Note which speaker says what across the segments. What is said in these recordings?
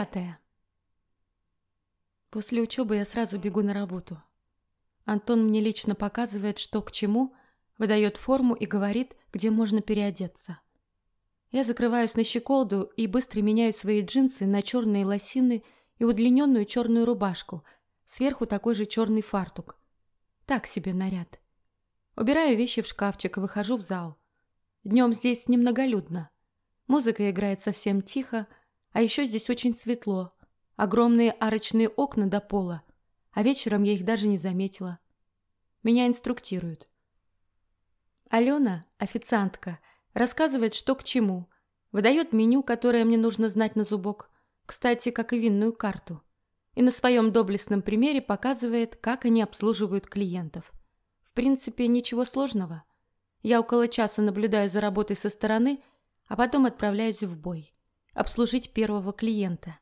Speaker 1: Пятое. После учебы я сразу бегу на работу. Антон мне лично показывает, что к чему, выдает форму и говорит, где можно переодеться. Я закрываюсь на щеколду и быстро меняю свои джинсы на черные лосины и удлиненную черную рубашку, сверху такой же черный фартук. Так себе наряд. Убираю вещи в шкафчик и выхожу в зал. Днем здесь немноголюдно. Музыка играет совсем тихо, а еще здесь очень светло. Огромные арочные окна до пола, а вечером я их даже не заметила. Меня инструктируют. Алена, официантка, рассказывает, что к чему, выдает меню, которое мне нужно знать на зубок, кстати, как и винную карту, и на своем доблестном примере показывает, как они обслуживают клиентов. В принципе, ничего сложного. Я около часа наблюдаю за работой со стороны, а потом отправляюсь в бой. Обслужить первого клиента.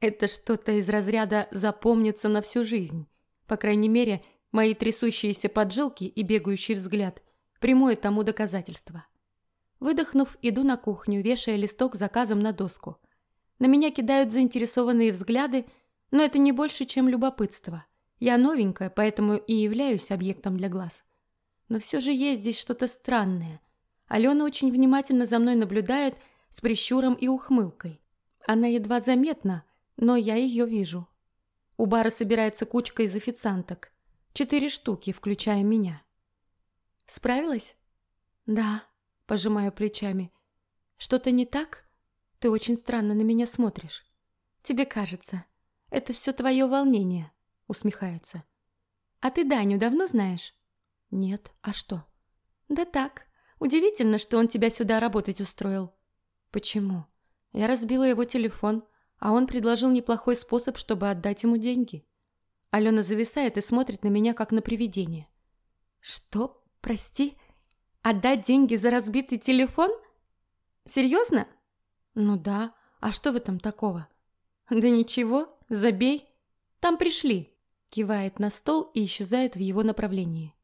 Speaker 1: Это что-то из разряда запомнится на всю жизнь. По крайней мере, мои трясущиеся поджилки и бегающий взгляд – прямое тому доказательство. Выдохнув, иду на кухню, вешая листок заказом на доску. На меня кидают заинтересованные взгляды, но это не больше, чем любопытство. Я новенькая, поэтому и являюсь объектом для глаз. Но все же есть здесь что-то странное. Алена очень внимательно за мной наблюдает с прищуром и ухмылкой. Она едва заметна, но я ее вижу. У бара собирается кучка из официанток. Четыре штуки, включая меня. Справилась? Да пожимаю плечами. Что-то не так? Ты очень странно на меня смотришь. Тебе кажется. Это все твое волнение, усмехается. А ты Даню давно знаешь? Нет. А что? Да так. Удивительно, что он тебя сюда работать устроил. Почему? Я разбила его телефон, а он предложил неплохой способ, чтобы отдать ему деньги. Алена зависает и смотрит на меня, как на привидение. Что? Прости? Отдать деньги за разбитый телефон? Серьезно? Ну да. А что в этом такого? Да ничего, забей. Там пришли. Кивает на стол и исчезает в его направлении.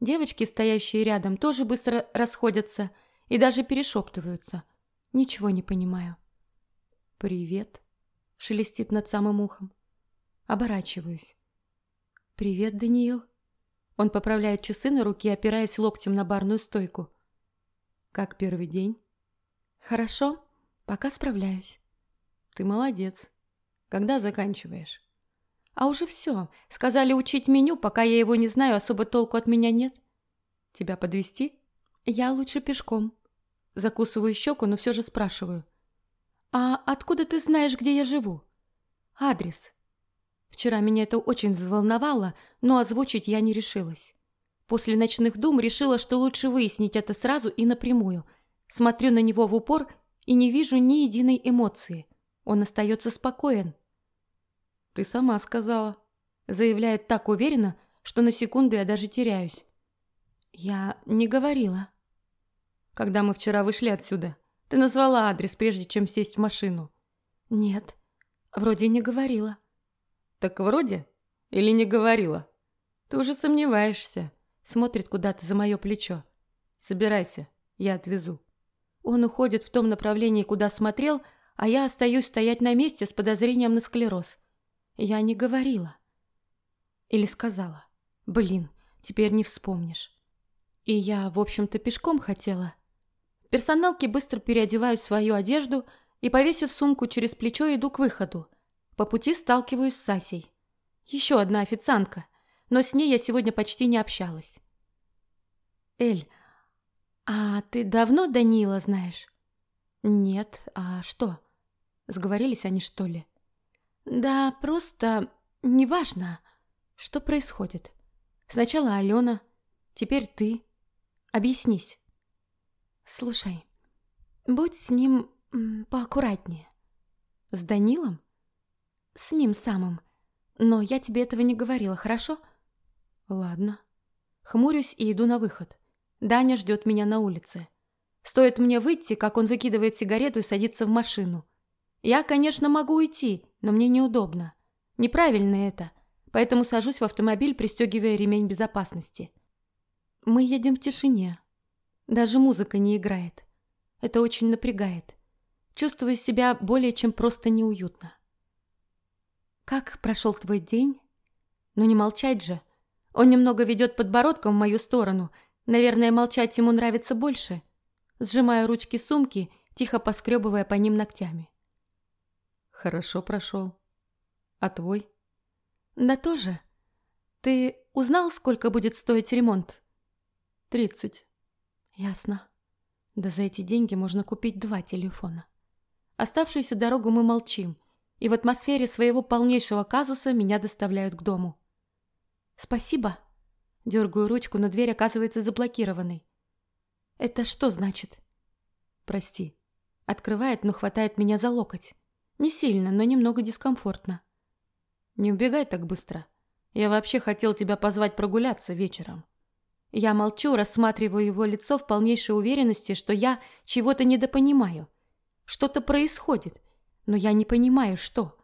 Speaker 1: Девочки, стоящие рядом, тоже быстро расходятся и даже перешептываются. Ничего не понимаю. «Привет», — шелестит над самым ухом. Оборачиваюсь. «Привет, Даниил». Он поправляет часы на руке, опираясь локтем на барную стойку. Как первый день? Хорошо, пока справляюсь. Ты молодец. Когда заканчиваешь? А уже все. Сказали учить меню, пока я его не знаю, особо толку от меня нет. Тебя подвести? Я лучше пешком. Закусываю щеку, но все же спрашиваю. А откуда ты знаешь, где я живу? Адрес. Вчера меня это очень взволновало, но озвучить я не решилась. После ночных дум решила, что лучше выяснить это сразу и напрямую. Смотрю на него в упор и не вижу ни единой эмоции. Он остается спокоен. «Ты сама сказала», — заявляет так уверенно, что на секунду я даже теряюсь. «Я не говорила». «Когда мы вчера вышли отсюда, ты назвала адрес, прежде чем сесть в машину». «Нет, вроде не говорила». Так вроде или не говорила? Ты уже сомневаешься. Смотрит куда-то за мое плечо. Собирайся, я отвезу. Он уходит в том направлении, куда смотрел, а я остаюсь стоять на месте с подозрением на склероз. Я не говорила. Или сказала. Блин, теперь не вспомнишь. И я, в общем-то, пешком хотела. В персоналке быстро переодеваю свою одежду и, повесив сумку через плечо, иду к выходу. По пути сталкиваюсь с Сасей. Еще одна официантка, но с ней я сегодня почти не общалась. Эль, а ты давно Данила знаешь? Нет, а что? Сговорились они, что ли? Да, просто неважно, что происходит. Сначала Алена, теперь ты. Объяснись. Слушай, будь с ним поаккуратнее. С Данилом? С ним самым. Но я тебе этого не говорила, хорошо? Ладно. Хмурюсь и иду на выход. Даня ждет меня на улице. Стоит мне выйти, как он выкидывает сигарету и садится в машину. Я, конечно, могу уйти, но мне неудобно. Неправильно это, поэтому сажусь в автомобиль, пристегивая ремень безопасности. Мы едем в тишине. Даже музыка не играет. Это очень напрягает. Чувствую себя более чем просто неуютно. Как прошел твой день? Ну не молчать же. Он немного ведет подбородком в мою сторону. Наверное, молчать ему нравится больше. Сжимаю ручки сумки, тихо поскребывая по ним ногтями.
Speaker 2: Хорошо прошел. А твой?
Speaker 1: Да тоже. Ты узнал, сколько будет стоить ремонт?
Speaker 2: Тридцать.
Speaker 1: Ясно. Да за эти деньги можно купить два телефона. Оставшуюся дорогу мы молчим, и в атмосфере своего полнейшего казуса меня доставляют к дому. Спасибо. Дергаю ручку, но дверь оказывается заблокированной. Это что значит? Прости. Открывает, но хватает меня за локоть. Не сильно, но немного дискомфортно.
Speaker 2: Не убегай так быстро. Я вообще хотел тебя позвать прогуляться вечером.
Speaker 1: Я молчу, рассматриваю его лицо в полнейшей уверенности, что я чего-то недопонимаю. Что-то происходит, но я не понимаю, что.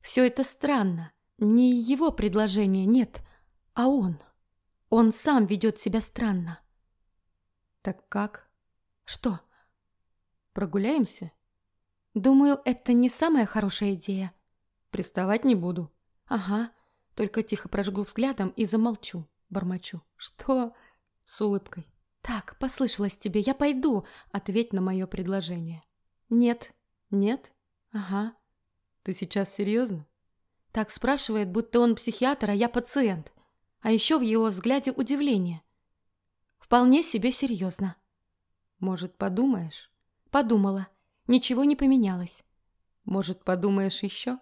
Speaker 1: Все это странно. Не его предложение, нет, а он. Он сам ведет себя странно.
Speaker 2: Так как?
Speaker 1: Что?
Speaker 2: Прогуляемся?
Speaker 1: Думаю, это не самая хорошая идея.
Speaker 2: Приставать не буду.
Speaker 1: Ага, только тихо прожгу взглядом и замолчу, бормочу.
Speaker 2: Что? С улыбкой.
Speaker 1: Так, послышалось тебе, я пойду. Ответь на мое предложение.
Speaker 2: Нет.
Speaker 1: Нет?
Speaker 2: Ага. Ты сейчас серьезно?
Speaker 1: Так спрашивает, будто он психиатр, а я пациент. А еще в его взгляде удивление. Вполне себе серьезно.
Speaker 2: Может, подумаешь?
Speaker 1: Подумала. Ничего не поменялось.
Speaker 2: Может, подумаешь еще?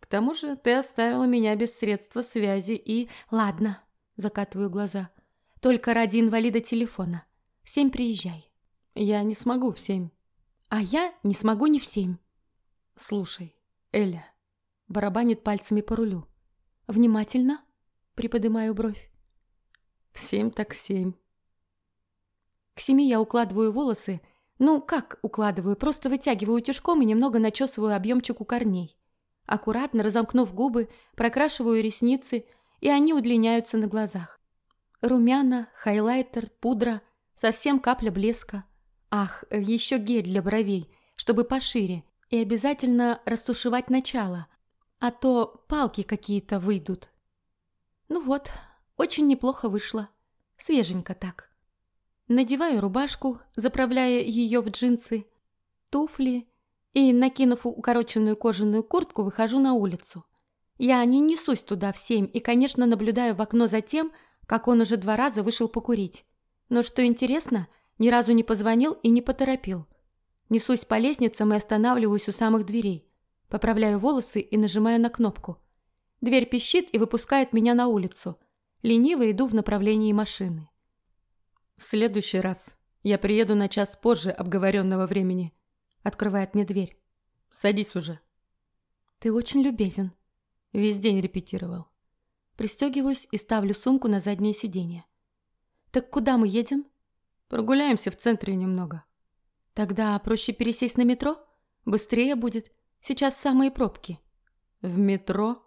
Speaker 2: К тому же ты оставила меня без средства связи и...
Speaker 1: Ладно, закатываю глаза. Только ради инвалида телефона. В семь приезжай.
Speaker 2: Я не смогу в семь.
Speaker 1: А я не смогу ни в семь.
Speaker 2: Слушай, Эля.
Speaker 1: Барабанит пальцами по рулю. Внимательно. Приподнимаю бровь.
Speaker 2: В семь так семь.
Speaker 1: К семи я укладываю волосы. Ну, как укладываю? Просто вытягиваю утюжком и немного начесываю объемчик у корней. Аккуратно разомкнув губы, прокрашиваю ресницы, и они удлиняются на глазах. Румяна, хайлайтер, пудра, совсем капля блеска. Ах, еще гель для бровей, чтобы пошире, и обязательно растушевать начало, а то палки какие-то выйдут. Ну вот, очень неплохо вышло. Свеженько так. Надеваю рубашку, заправляя ее в джинсы, туфли и, накинув укороченную кожаную куртку, выхожу на улицу. Я не несусь туда в семь и, конечно, наблюдаю в окно за тем, как он уже два раза вышел покурить. Но что интересно, ни разу не позвонил и не поторопил. Несусь по лестницам и останавливаюсь у самых дверей. Поправляю волосы и нажимаю на кнопку. Дверь пищит и выпускает меня на улицу. Лениво иду в направлении машины.
Speaker 2: «В следующий раз я приеду на час позже обговоренного времени», — открывает мне дверь. «Садись уже».
Speaker 1: «Ты очень любезен».
Speaker 2: Весь день репетировал.
Speaker 1: Пристегиваюсь и ставлю сумку на заднее сиденье. «Так куда мы едем?»
Speaker 2: «Прогуляемся в центре немного».
Speaker 1: «Тогда проще пересесть на метро? Быстрее будет. Сейчас самые пробки».
Speaker 2: «В метро?»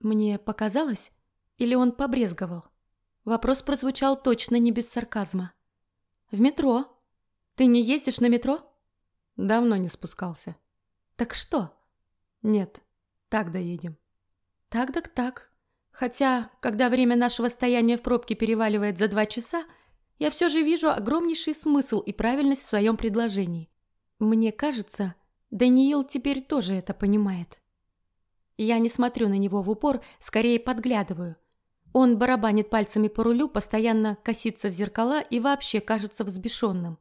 Speaker 1: Мне показалось, или он побрезговал? Вопрос прозвучал точно не без сарказма. «В метро. Ты не ездишь на метро?»
Speaker 2: «Давно не спускался».
Speaker 1: «Так что?»
Speaker 2: «Нет, так доедем».
Speaker 1: «Так так так. Хотя, когда время нашего стояния в пробке переваливает за два часа, я все же вижу огромнейший смысл и правильность в своем предложении. Мне кажется, Даниил теперь тоже это понимает. Я не смотрю на него в упор, скорее подглядываю. Он барабанит пальцами по рулю, постоянно косится в зеркала и вообще кажется взбешенным.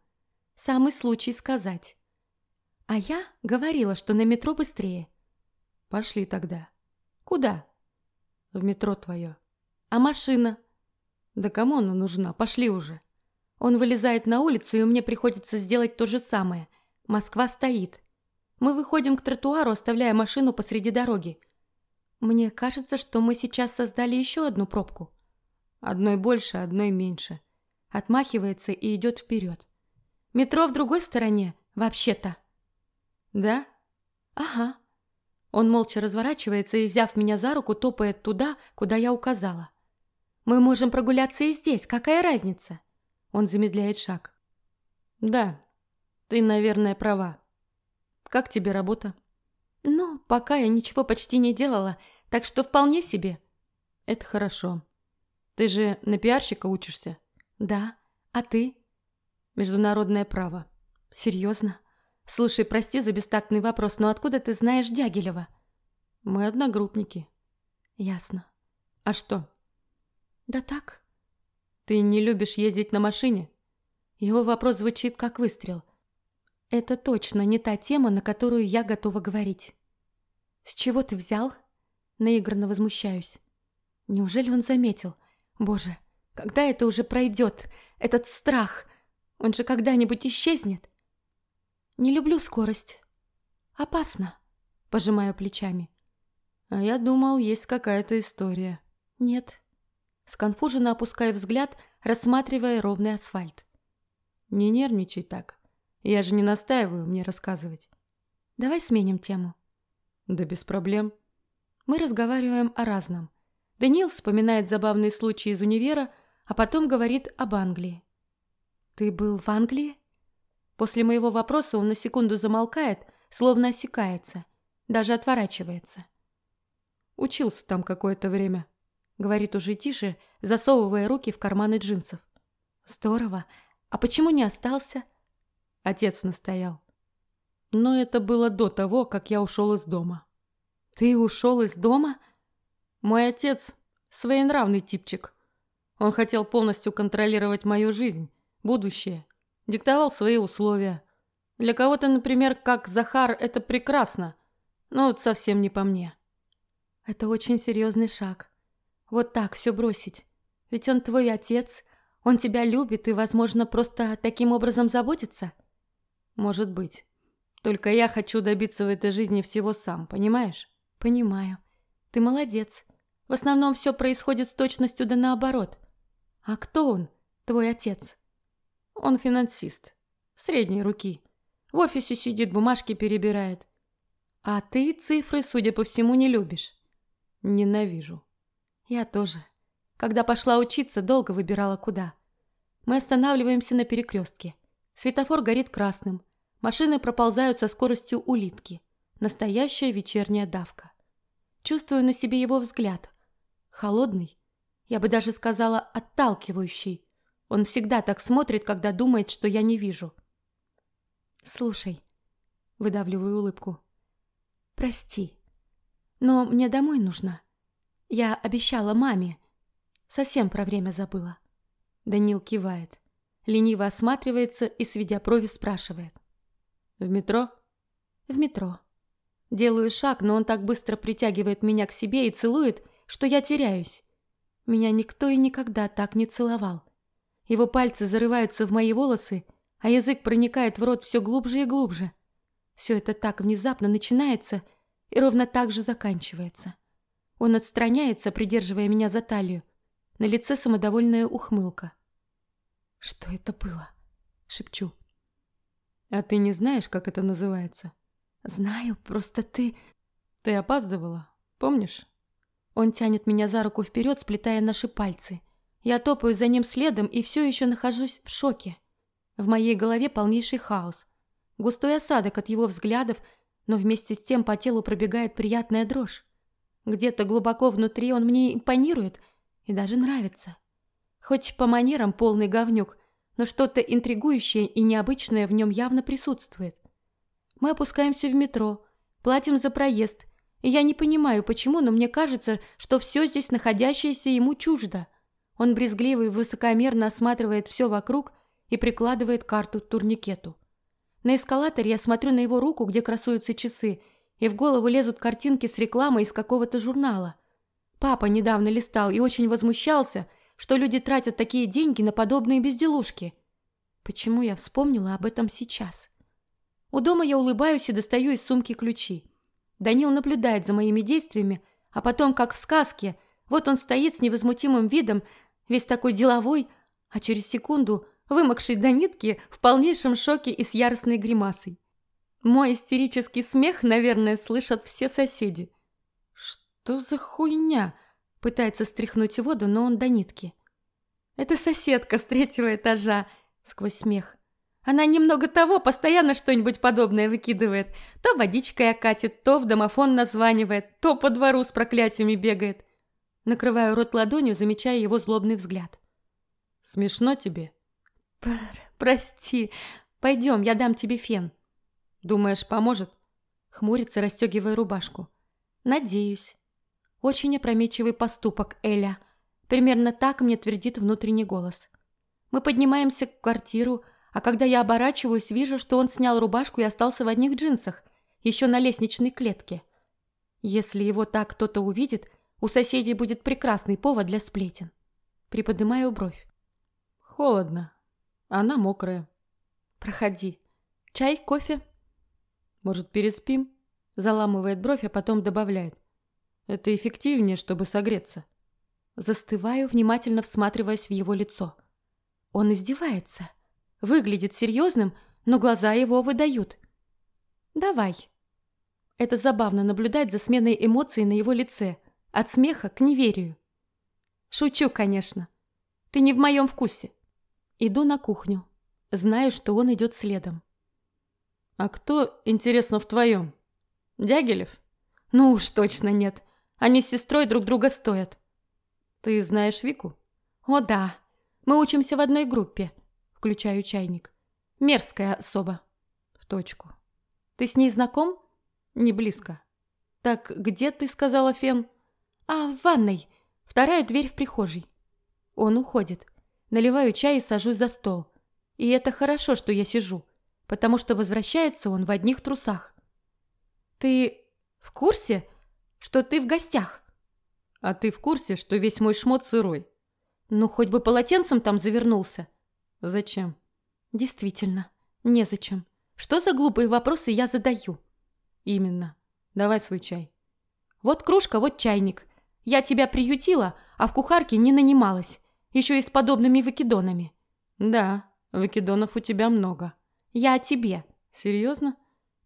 Speaker 1: Самый случай сказать. А я говорила, что на метро быстрее.
Speaker 2: Пошли тогда.
Speaker 1: Куда?
Speaker 2: В метро твое.
Speaker 1: А машина?
Speaker 2: Да кому она нужна? Пошли уже.
Speaker 1: Он вылезает на улицу, и мне приходится сделать то же самое. Москва стоит. Мы выходим к тротуару, оставляя машину посреди дороги. Мне кажется, что мы сейчас создали еще одну пробку.
Speaker 2: Одной больше, одной меньше.
Speaker 1: Отмахивается и идет вперед. Метро в другой стороне, вообще-то.
Speaker 2: Да?
Speaker 1: Ага. Он молча разворачивается и, взяв меня за руку, топает туда, куда я указала. Мы можем прогуляться и здесь, какая разница? Он замедляет шаг.
Speaker 2: Да, ты, наверное, права. Как тебе работа?
Speaker 1: Ну, пока я ничего почти не делала. Так что вполне себе.
Speaker 2: Это хорошо. Ты же на пиарщика учишься?
Speaker 1: Да. А ты?
Speaker 2: Международное право.
Speaker 1: Серьезно? Слушай, прости за бестактный вопрос, но откуда ты знаешь Дягилева?
Speaker 2: Мы одногруппники.
Speaker 1: Ясно.
Speaker 2: А что?
Speaker 1: Да так.
Speaker 2: Ты не любишь ездить на машине?
Speaker 1: Его вопрос звучит как выстрел. Это точно не та тема, на которую я готова говорить. С чего ты взял? Наигранно возмущаюсь. Неужели он заметил? Боже, когда это уже пройдет? Этот страх, он же когда-нибудь исчезнет? Не люблю скорость. Опасно. Пожимаю плечами.
Speaker 2: А я думал, есть какая-то история.
Speaker 1: Нет. Сконфуженно опуская взгляд, рассматривая ровный асфальт.
Speaker 2: Не нервничай так. Я же не настаиваю мне рассказывать.
Speaker 1: Давай сменим тему.
Speaker 2: Да без проблем.
Speaker 1: Мы разговариваем о разном. Даниил вспоминает забавные случаи из универа, а потом говорит об Англии. «Ты был в Англии?» После моего вопроса он на секунду замолкает, словно осекается, даже отворачивается.
Speaker 2: «Учился там какое-то время», — говорит уже тише, засовывая руки в карманы джинсов.
Speaker 1: «Здорово. А почему не остался?»
Speaker 2: Отец настоял. Но это было до того, как я ушел из дома.
Speaker 1: «Ты ушел из дома?»
Speaker 2: Мой отец – своенравный типчик. Он хотел полностью контролировать мою жизнь, будущее, диктовал свои условия. Для кого-то, например, как Захар, это прекрасно, но вот совсем не по мне.
Speaker 1: Это очень серьезный шаг. Вот так все бросить. Ведь он твой отец, он тебя любит и, возможно, просто таким образом заботится.
Speaker 2: Может быть. Только я хочу добиться в этой жизни всего сам, понимаешь?
Speaker 1: Понимаю. Ты молодец. В основном все происходит с точностью да наоборот. А кто он, твой отец?
Speaker 2: Он финансист. Средней руки. В офисе сидит, бумажки перебирает.
Speaker 1: А ты цифры, судя по всему, не любишь.
Speaker 2: Ненавижу.
Speaker 1: Я тоже. Когда пошла учиться, долго выбирала куда. Мы останавливаемся на перекрестке. Светофор горит красным. Машины проползают со скоростью улитки. Настоящая вечерняя давка. Чувствую на себе его взгляд. Холодный, я бы даже сказала отталкивающий. Он всегда так смотрит, когда думает, что я не вижу. Слушай, выдавливаю улыбку. Прости, но мне домой нужно. Я обещала маме. Совсем про время забыла. Данил кивает. Лениво осматривается и, сведя брови, спрашивает.
Speaker 2: «В метро?»
Speaker 1: «В метро». Делаю шаг, но он так быстро притягивает меня к себе и целует, что я теряюсь. Меня никто и никогда так не целовал. Его пальцы зарываются в мои волосы, а язык проникает в рот все глубже и глубже. Все это так внезапно начинается и ровно так же заканчивается. Он отстраняется, придерживая меня за талию. На лице самодовольная ухмылка. «Что это было?» — шепчу.
Speaker 2: «А ты не знаешь, как это называется?»
Speaker 1: «Знаю, просто ты...»
Speaker 2: «Ты опаздывала, помнишь?»
Speaker 1: Он тянет меня за руку вперед, сплетая наши пальцы. Я топаю за ним следом и все еще нахожусь в шоке. В моей голове полнейший хаос. Густой осадок от его взглядов, но вместе с тем по телу пробегает приятная дрожь. Где-то глубоко внутри он мне импонирует и даже нравится. Хоть по манерам полный говнюк, но что-то интригующее и необычное в нем явно присутствует. Мы опускаемся в метро, платим за проезд, и я не понимаю, почему, но мне кажется, что все здесь находящееся ему чуждо. Он брезгливо и высокомерно осматривает все вокруг и прикладывает карту к турникету. На эскалаторе я смотрю на его руку, где красуются часы, и в голову лезут картинки с рекламой из какого-то журнала. Папа недавно листал и очень возмущался, что люди тратят такие деньги на подобные безделушки. Почему я вспомнила об этом сейчас? У дома я улыбаюсь и достаю из сумки ключи. Данил наблюдает за моими действиями, а потом, как в сказке, вот он стоит с невозмутимым видом, весь такой деловой, а через секунду вымокший до нитки в полнейшем шоке и с яростной гримасой. Мой истерический смех, наверное, слышат все соседи. «Что за хуйня?» – пытается стряхнуть воду, но он до нитки. «Это соседка с третьего этажа», – сквозь смех. Она немного того, постоянно что-нибудь подобное выкидывает. То водичкой окатит, то в домофон названивает, то по двору с проклятиями бегает. Накрываю рот ладонью, замечая его злобный взгляд.
Speaker 2: Смешно тебе?
Speaker 1: Пр прости. Пойдем, я дам тебе фен.
Speaker 2: Думаешь, поможет?
Speaker 1: Хмурится, расстегивая рубашку. Надеюсь. Очень опрометчивый поступок, Эля. Примерно так мне твердит внутренний голос. Мы поднимаемся в квартиру, а когда я оборачиваюсь, вижу, что он снял рубашку и остался в одних джинсах, еще на лестничной клетке. Если его так кто-то увидит, у соседей будет прекрасный повод для сплетен. Приподнимаю бровь.
Speaker 2: Холодно. Она мокрая.
Speaker 1: Проходи. Чай, кофе?
Speaker 2: Может, переспим? Заламывает бровь, а потом добавляет. Это эффективнее, чтобы согреться.
Speaker 1: Застываю, внимательно всматриваясь в его лицо. Он издевается. Выглядит серьезным, но глаза его выдают. Давай. Это забавно наблюдать за сменой эмоций на его лице. От смеха к неверию. Шучу, конечно. Ты не в моем вкусе. Иду на кухню. Знаю, что он идет следом.
Speaker 2: «А кто, интересно, в твоем? Дягилев?»
Speaker 1: «Ну уж точно нет. Они с сестрой друг друга стоят».
Speaker 2: «Ты знаешь Вику?»
Speaker 1: «О да. Мы учимся в одной группе». Включаю чайник. «Мерзкая особа».
Speaker 2: «В точку».
Speaker 1: «Ты с ней знаком?»
Speaker 2: «Не близко».
Speaker 1: «Так где, ты сказала, Фен?» «А, в ванной. Вторая дверь в прихожей». Он уходит. Наливаю чай и сажусь за стол. И это хорошо, что я сижу, потому что возвращается он в одних трусах. Ты в курсе, что ты в гостях?
Speaker 2: А ты в курсе, что весь мой шмот сырой?
Speaker 1: Ну, хоть бы полотенцем там завернулся.
Speaker 2: Зачем?
Speaker 1: Действительно, незачем. Что за глупые вопросы я задаю?
Speaker 2: Именно. Давай свой чай.
Speaker 1: Вот кружка, вот чайник. Я тебя приютила, а в кухарке не нанималась. Еще и с подобными выкидонами.
Speaker 2: Да, выкидонов у тебя много.
Speaker 1: Я о тебе.
Speaker 2: Серьезно?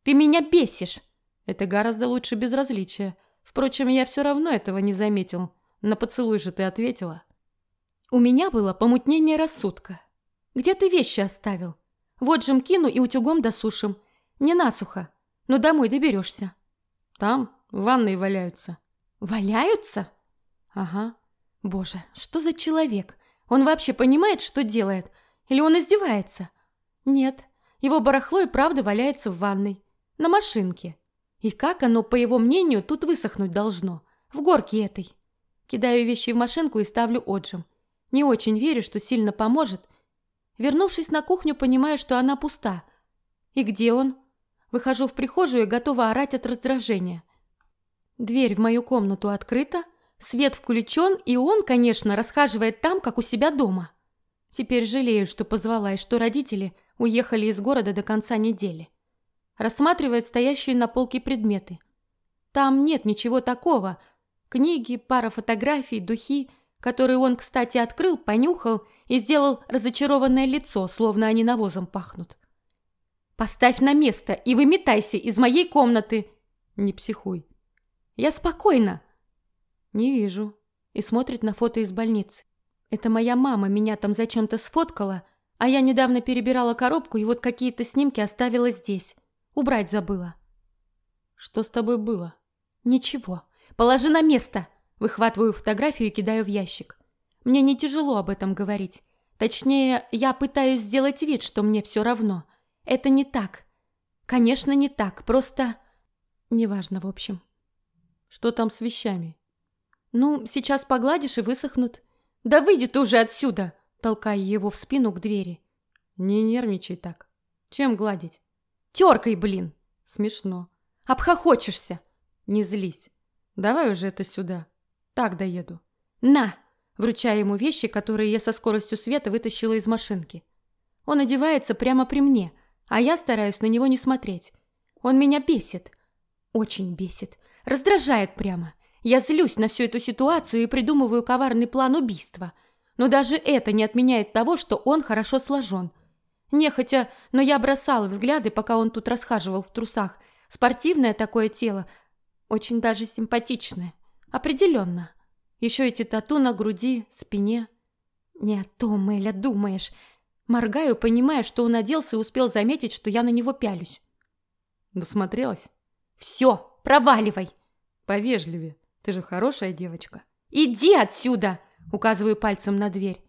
Speaker 1: Ты меня бесишь.
Speaker 2: Это гораздо лучше безразличия. Впрочем, я все равно этого не заметил. На поцелуй же ты ответила.
Speaker 1: У меня было помутнение рассудка. Где ты вещи оставил? Вот же кину и утюгом досушим. Не насухо, но домой доберешься.
Speaker 2: Там, в ванной валяются.
Speaker 1: Валяются?
Speaker 2: Ага.
Speaker 1: Боже, что за человек? Он вообще понимает, что делает? Или он издевается? Нет, его барахло и правда валяется в ванной. На машинке. И как оно, по его мнению, тут высохнуть должно? В горке этой. Кидаю вещи в машинку и ставлю отжим. Не очень верю, что сильно поможет. Вернувшись на кухню, понимаю, что она пуста. И где он? Выхожу в прихожую и готова орать от раздражения. Дверь в мою комнату открыта, Свет включен, и он, конечно, расхаживает там, как у себя дома. Теперь жалею, что позвала, и что родители уехали из города до конца недели. Рассматривает стоящие на полке предметы. Там нет ничего такого. Книги, пара фотографий, духи, которые он, кстати, открыл, понюхал и сделал разочарованное лицо, словно они навозом пахнут. «Поставь на место и выметайся из моей комнаты!»
Speaker 2: «Не психуй».
Speaker 1: «Я спокойна!»
Speaker 2: Не вижу.
Speaker 1: И смотрит на фото из больницы. Это моя мама меня там зачем-то сфоткала, а я недавно перебирала коробку и вот какие-то снимки оставила здесь. Убрать забыла.
Speaker 2: Что с тобой было?
Speaker 1: Ничего. Положи на место. Выхватываю фотографию и кидаю в ящик. Мне не тяжело об этом говорить. Точнее, я пытаюсь сделать вид, что мне все равно. Это не так. Конечно, не так. Просто... Неважно, в общем.
Speaker 2: Что там с вещами?
Speaker 1: «Ну, сейчас погладишь и высохнут». «Да выйди ты уже отсюда!» толкая его в спину к двери.
Speaker 2: «Не нервничай так. Чем гладить?»
Speaker 1: «Теркой, блин!»
Speaker 2: «Смешно».
Speaker 1: «Обхохочешься!»
Speaker 2: «Не злись. Давай уже это сюда. Так доеду».
Speaker 1: «На!» вручая ему вещи, которые я со скоростью света вытащила из машинки. Он одевается прямо при мне, а я стараюсь на него не смотреть. Он меня бесит. Очень бесит. Раздражает прямо. Я злюсь на всю эту ситуацию и придумываю коварный план убийства. Но даже это не отменяет того, что он хорошо сложен. Нехотя, но я бросала взгляды, пока он тут расхаживал в трусах. Спортивное такое тело, очень даже симпатичное. Определенно. Еще эти тату на груди, спине. Не о том, Эля, думаешь. Моргаю, понимая, что он оделся и успел заметить, что я на него пялюсь.
Speaker 2: Досмотрелась?
Speaker 1: Все, проваливай.
Speaker 2: Повежливее. Ты же хорошая девочка.
Speaker 1: Иди отсюда, указываю пальцем на дверь.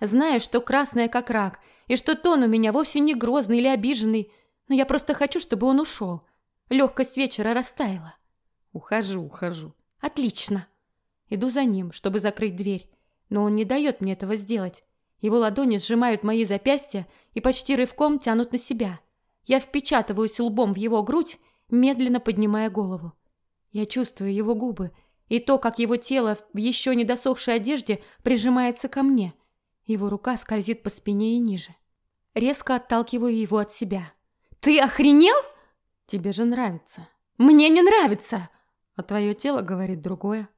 Speaker 1: Знаю, что красная как рак, и что тон у меня вовсе не грозный или обиженный, но я просто хочу, чтобы он ушел. Легкость вечера растаяла.
Speaker 2: Ухожу, ухожу.
Speaker 1: Отлично. Иду за ним, чтобы закрыть дверь, но он не дает мне этого сделать. Его ладони сжимают мои запястья и почти рывком тянут на себя. Я впечатываюсь лбом в его грудь, медленно поднимая голову. Я чувствую его губы и то, как его тело в еще не досохшей одежде прижимается ко мне. Его рука скользит по спине и ниже. Резко отталкиваю его от себя. «Ты охренел?»
Speaker 2: «Тебе же нравится».
Speaker 1: «Мне не нравится!»
Speaker 2: А твое тело говорит другое.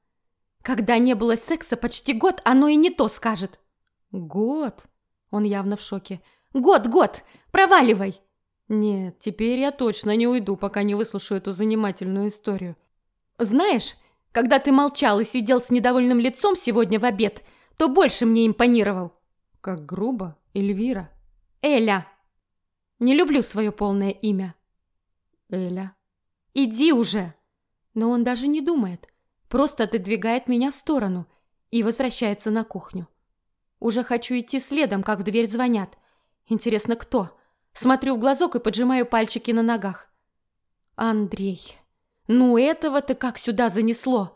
Speaker 1: «Когда не было секса почти год, оно и не то скажет».
Speaker 2: Год? Он явно в шоке.
Speaker 1: Год, год! Проваливай!
Speaker 2: Нет, теперь я точно не уйду, пока не выслушаю эту занимательную историю.
Speaker 1: Знаешь, когда ты молчал и сидел с недовольным лицом сегодня в обед, то больше мне импонировал.
Speaker 2: Как грубо, Эльвира.
Speaker 1: Эля. Не люблю свое полное имя.
Speaker 2: Эля.
Speaker 1: Иди уже. Но он даже не думает, просто отодвигает меня в сторону и возвращается на кухню. Уже хочу идти следом, как в дверь звонят. Интересно, кто? Смотрю в глазок и поджимаю пальчики на ногах. Андрей. Ну этого-то как сюда занесло?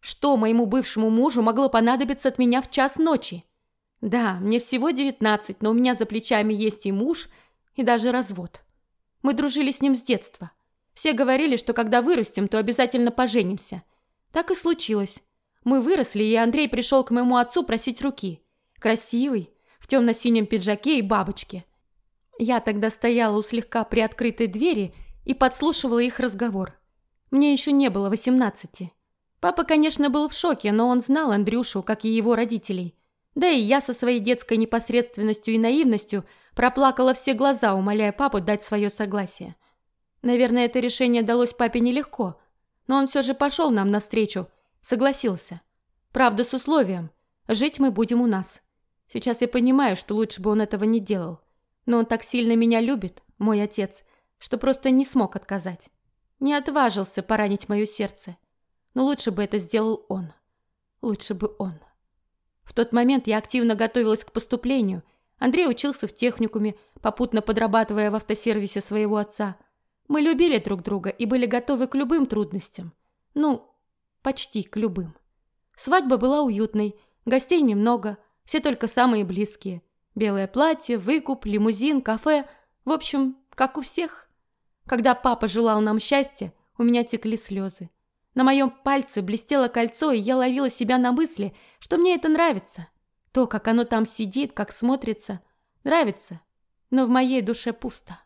Speaker 1: Что моему бывшему мужу могло понадобиться от меня в час ночи? Да, мне всего девятнадцать, но у меня за плечами есть и муж, и даже развод. Мы дружили с ним с детства. Все говорили, что когда вырастем, то обязательно поженимся. Так и случилось. Мы выросли, и Андрей пришел к моему отцу просить руки. Красивый, в темно-синем пиджаке и бабочке. Я тогда стояла у слегка приоткрытой двери и подслушивала их разговор. Мне еще не было восемнадцати. Папа, конечно, был в шоке, но он знал Андрюшу, как и его родителей. Да и я со своей детской непосредственностью и наивностью проплакала все глаза, умоляя папу дать свое согласие. Наверное, это решение далось папе нелегко, но он все же пошел нам навстречу, согласился. Правда, с условием – жить мы будем у нас. Сейчас я понимаю, что лучше бы он этого не делал. Но он так сильно меня любит, мой отец, что просто не смог отказать. Не отважился поранить мое сердце. Но лучше бы это сделал он. Лучше бы он. В тот момент я активно готовилась к поступлению. Андрей учился в техникуме, попутно подрабатывая в автосервисе своего отца. Мы любили друг друга и были готовы к любым трудностям. Ну, почти к любым. Свадьба была уютной, гостей немного – все только самые близкие. Белое платье, выкуп, лимузин, кафе. В общем, как у всех. Когда папа желал нам счастья, у меня текли слезы. На моем пальце блестело кольцо, и я ловила себя на мысли, что мне это нравится. То, как оно там сидит, как смотрится, нравится. Но в моей душе пусто.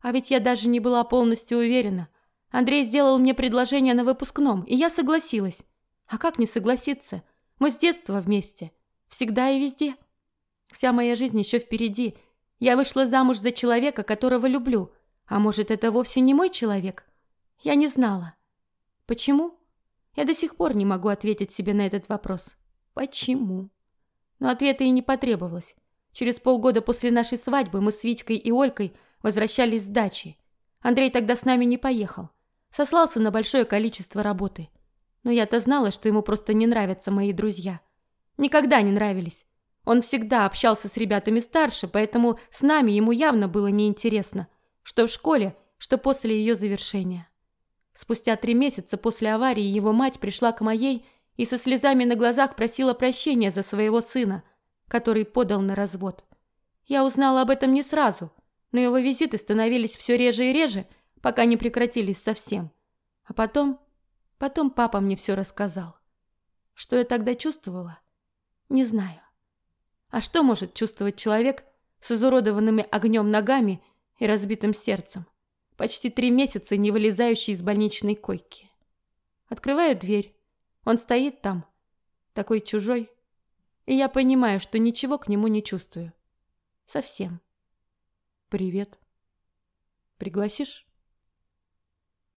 Speaker 1: А ведь я даже не была полностью уверена. Андрей сделал мне предложение на выпускном, и я согласилась. А как не согласиться? Мы с детства вместе. Всегда и везде. Вся моя жизнь еще впереди. Я вышла замуж за человека, которого люблю. А может, это вовсе не мой человек? Я не знала. Почему? Я до сих пор не могу ответить себе на этот вопрос. Почему? Но ответа и не потребовалось. Через полгода после нашей свадьбы мы с Витькой и Олькой возвращались с дачи. Андрей тогда с нами не поехал. Сослался на большое количество работы. Но я-то знала, что ему просто не нравятся мои друзья. Никогда не нравились. Он всегда общался с ребятами старше, поэтому с нами ему явно было неинтересно, что в школе, что после ее завершения. Спустя три месяца после аварии его мать пришла к моей и со слезами на глазах просила прощения за своего сына, который подал на развод. Я узнала об этом не сразу, но его визиты становились все реже и реже, пока не прекратились совсем. А потом, потом папа мне все рассказал. Что я тогда чувствовала? Не знаю. А что может чувствовать человек с изуродованными огнем ногами и разбитым сердцем, почти три месяца не вылезающий из больничной койки? Открываю дверь. Он стоит там, такой чужой, и я понимаю, что ничего к нему не чувствую. Совсем.
Speaker 2: Привет. Пригласишь?